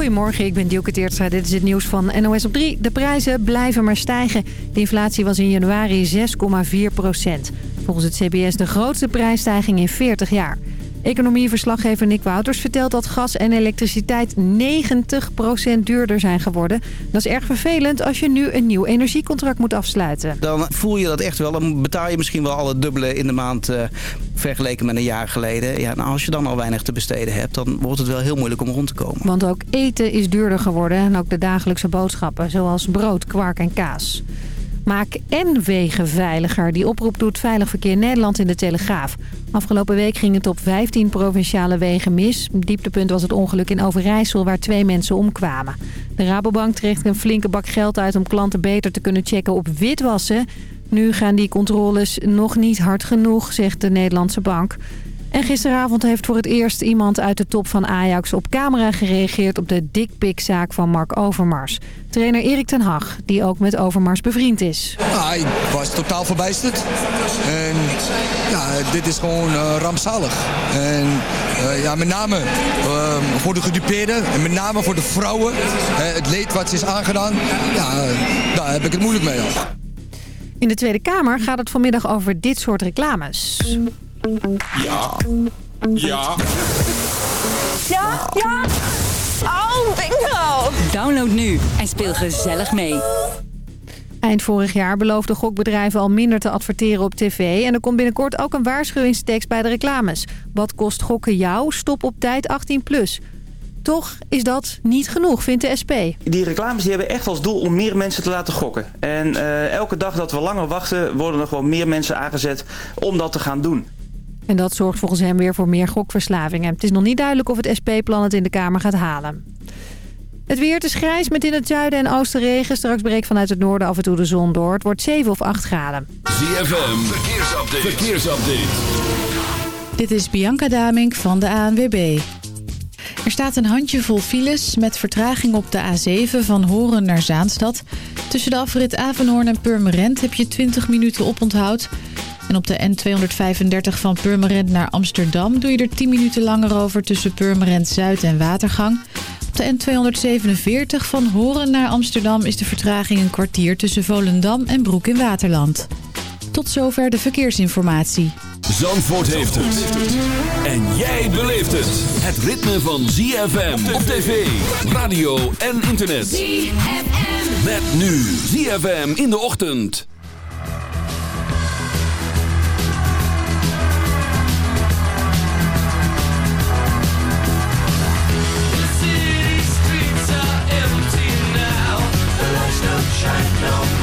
Goedemorgen, ik ben Dielke Teertstra. Dit is het nieuws van NOS op 3. De prijzen blijven maar stijgen. De inflatie was in januari 6,4 procent. Volgens het CBS de grootste prijsstijging in 40 jaar. Economieverslaggever Nick Wouters vertelt dat gas en elektriciteit 90% duurder zijn geworden. Dat is erg vervelend als je nu een nieuw energiecontract moet afsluiten. Dan voel je dat echt wel. Dan betaal je misschien wel alle dubbele in de maand uh, vergeleken met een jaar geleden. Ja, nou, als je dan al weinig te besteden hebt, dan wordt het wel heel moeilijk om rond te komen. Want ook eten is duurder geworden en ook de dagelijkse boodschappen, zoals brood, kwark en kaas. Maak en wegen veiliger. Die oproep doet Veilig Verkeer Nederland in de Telegraaf. Afgelopen week ging het op 15 provinciale wegen mis. Dieptepunt was het ongeluk in Overijssel waar twee mensen omkwamen. De Rabobank trekt een flinke bak geld uit om klanten beter te kunnen checken op witwassen. Nu gaan die controles nog niet hard genoeg, zegt de Nederlandse bank. En gisteravond heeft voor het eerst iemand uit de top van Ajax op camera gereageerd op de dikpikzaak van Mark Overmars. Trainer Erik ten Hag, die ook met Overmars bevriend is. Ah, ik was totaal verbijsterd. En ja, dit is gewoon uh, rampzalig. En uh, ja, met name uh, voor de gedupeerden en met name voor de vrouwen. het leed wat ze is aangedaan, ja, daar heb ik het moeilijk mee. In de Tweede Kamer gaat het vanmiddag over dit soort reclames. Ja. Ja. Ja, ja. Oh, bingo. Download nu en speel gezellig mee. Eind vorig jaar beloofden gokbedrijven al minder te adverteren op tv... en er komt binnenkort ook een waarschuwingstekst bij de reclames. Wat kost gokken jou? Stop op tijd 18+. Plus. Toch is dat niet genoeg, vindt de SP. Die reclames die hebben echt als doel om meer mensen te laten gokken. En uh, elke dag dat we langer wachten, worden er gewoon meer mensen aangezet om dat te gaan doen. En dat zorgt volgens hem weer voor meer gokverslavingen. Het is nog niet duidelijk of het SP-plan het in de Kamer gaat halen. Het weer, is grijs met in het zuiden en oosten regen. Straks breekt vanuit het noorden af en toe de zon door. Het wordt 7 of 8 graden. ZFM, verkeersupdate. verkeersupdate. Dit is Bianca Damink van de ANWB. Er staat een handjevol files met vertraging op de A7 van Horen naar Zaanstad. Tussen de afrit Avenhoorn en Purmerend heb je 20 minuten oponthoud... En op de N235 van Purmerend naar Amsterdam doe je er 10 minuten langer over tussen Purmerend Zuid en Watergang. Op de N247 van Horen naar Amsterdam is de vertraging een kwartier tussen Volendam en Broek in Waterland. Tot zover de verkeersinformatie. Zandvoort heeft het. En jij beleeft het. Het ritme van ZFM op tv, radio en internet. ZFM. Met nu ZFM in de ochtend. sunshine, no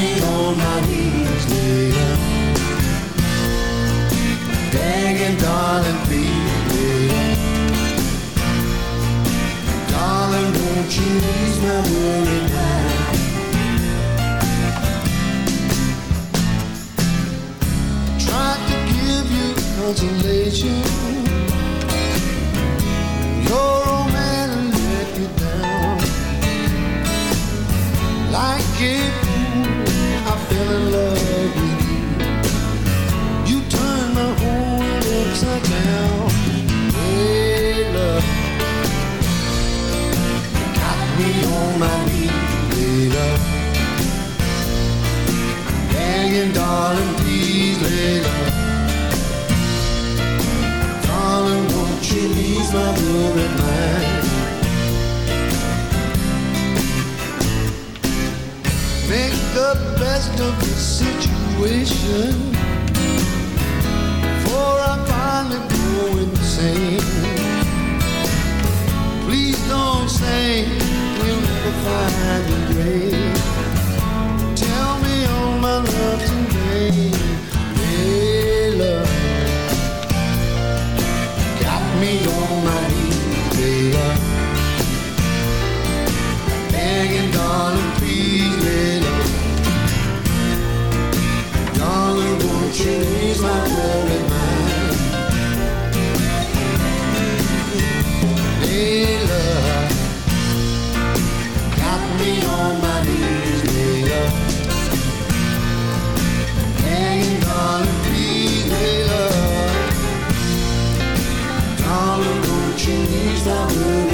me on my knees, yeah. Begging, darling, please, yeah. Darling, won't you ease my worry now? Tried to give you consolation. Your old man let you down. Like it takes down. Got me on my knees, darling, please. Darling, won't you ease my worried mind? Make the best of the situation me go insane. Please don't say we'll never find a grave. Tell me all my love today, hey love, got me on. J'étais nu dans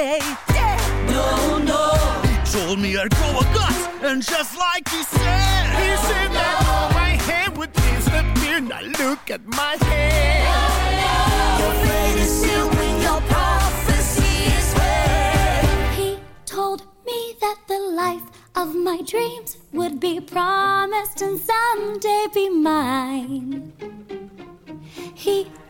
stay dead. No, no. He told me I'd grow a gut, and just like he said, he said that all my hair would disappear. Now look at my hair. No, no. Your fate is sealed when your prophecy is read. He told me that the life of my dreams would be promised and someday be mine. He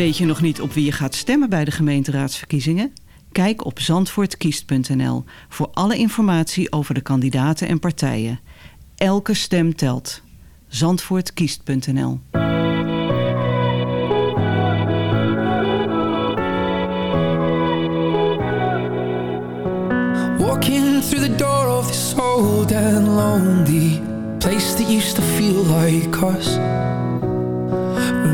Weet je nog niet op wie je gaat stemmen bij de gemeenteraadsverkiezingen? Kijk op zandvoortkiest.nl voor alle informatie over de kandidaten en partijen. Elke stem telt. Zandvoortkiest.nl Walking through the door of this old and lonely Place that used to feel like us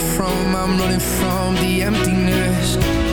From, I'm running from the emptiness.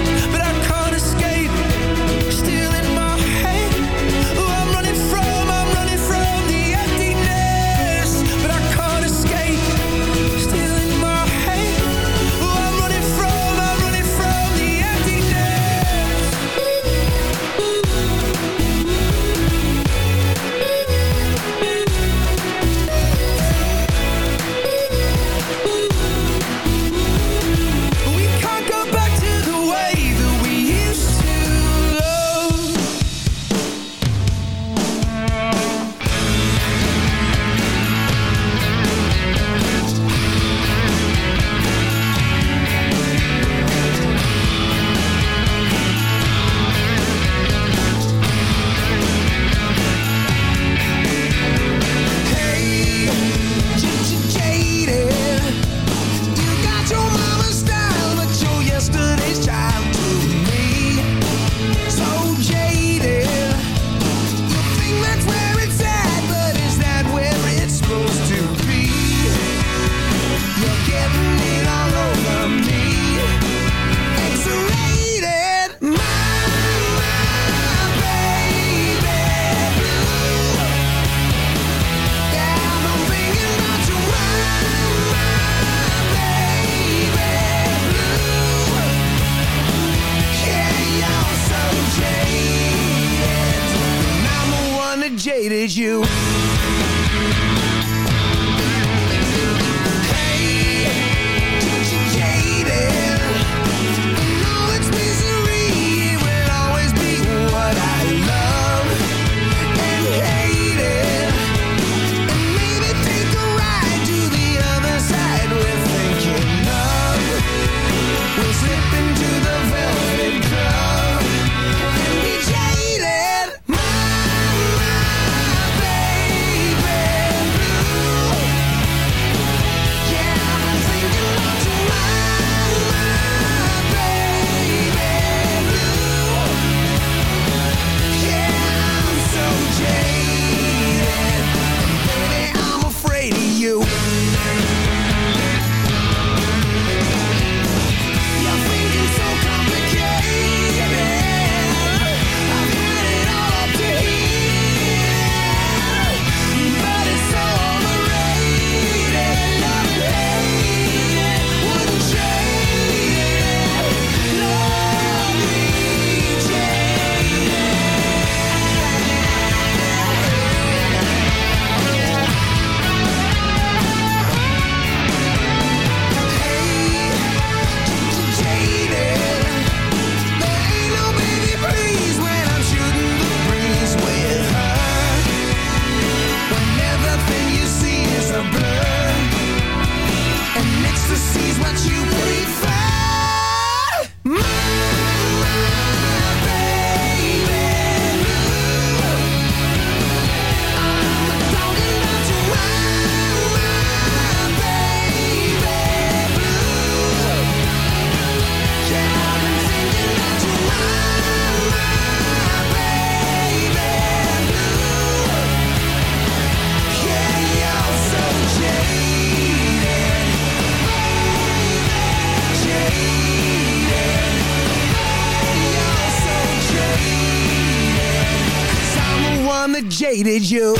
jaded you.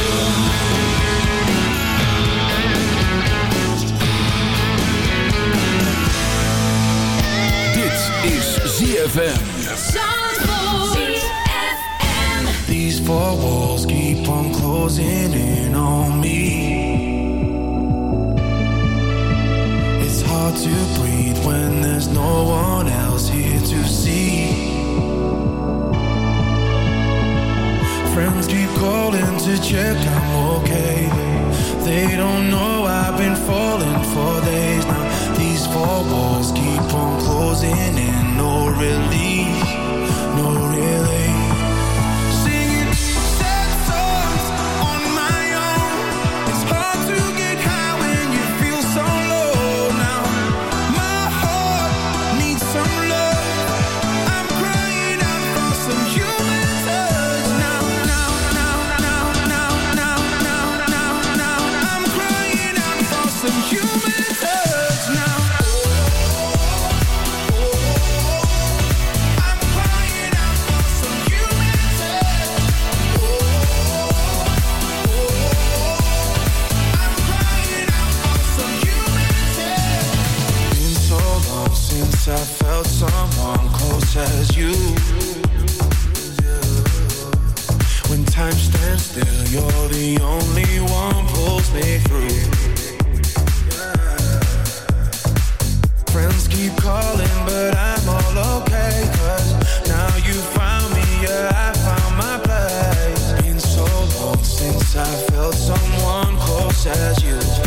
Dit is ZFM. These four walls keep on closing in on me. It's hard to breathe when there's no one else here to see. friends keep calling to check I'm okay. They don't know I've been falling for days now. These four walls keep on closing in, no relief. someone close as you.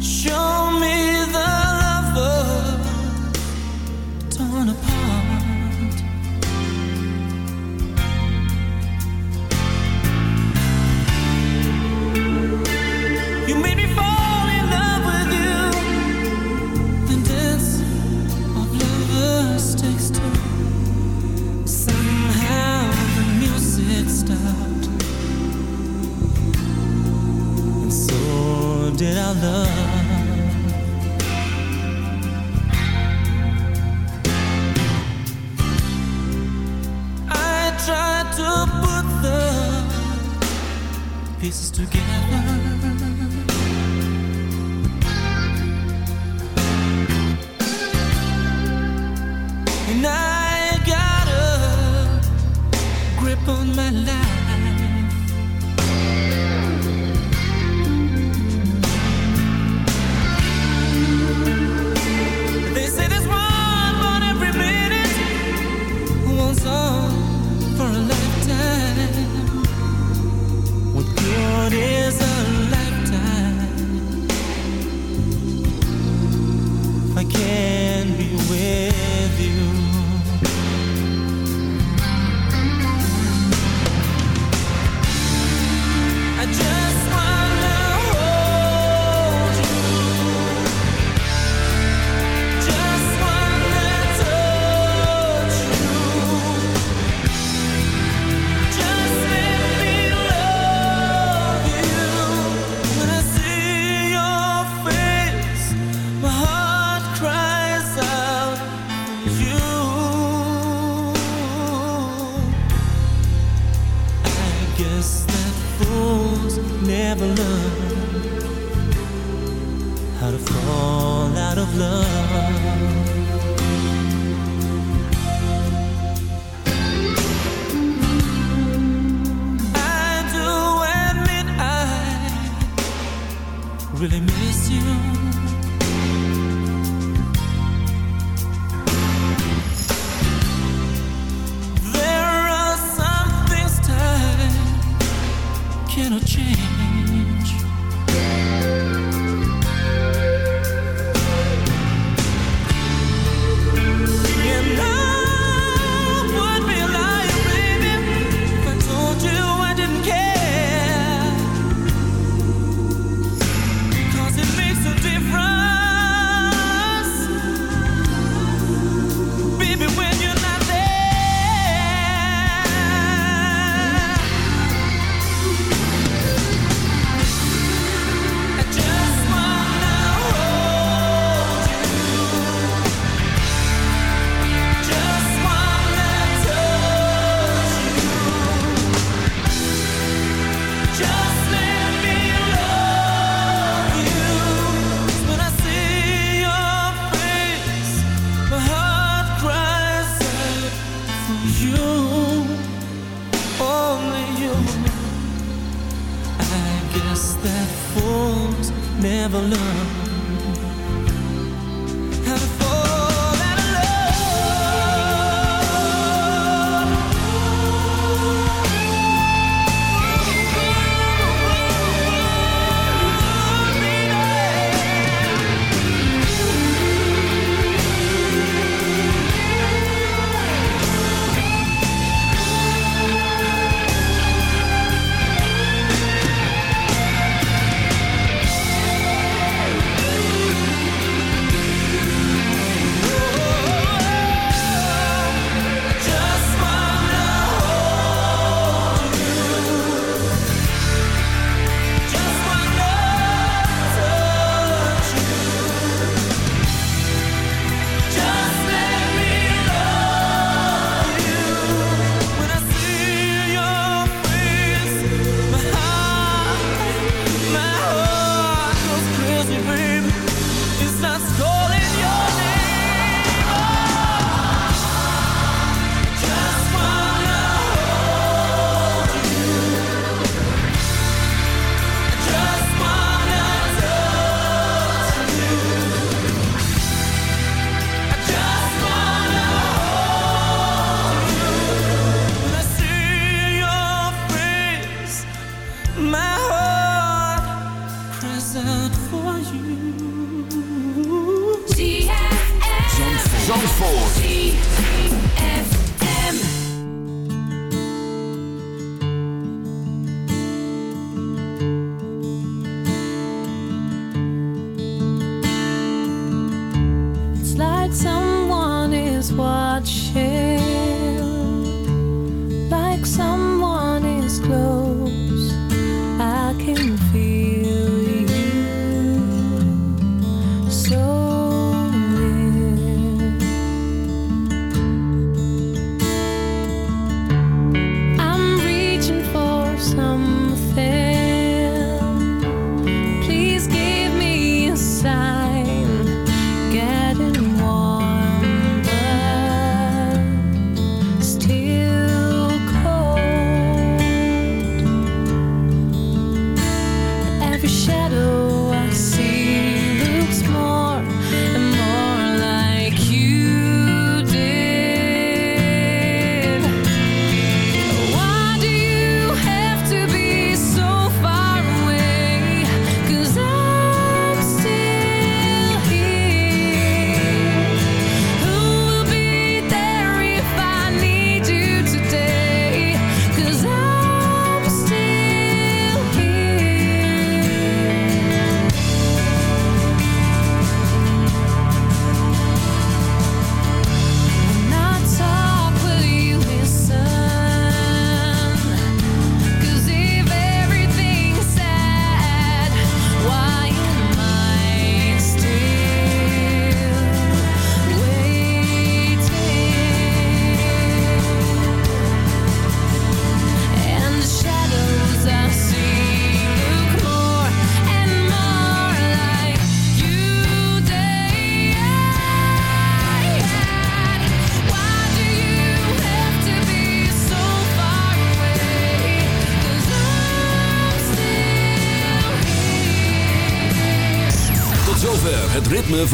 Show ocean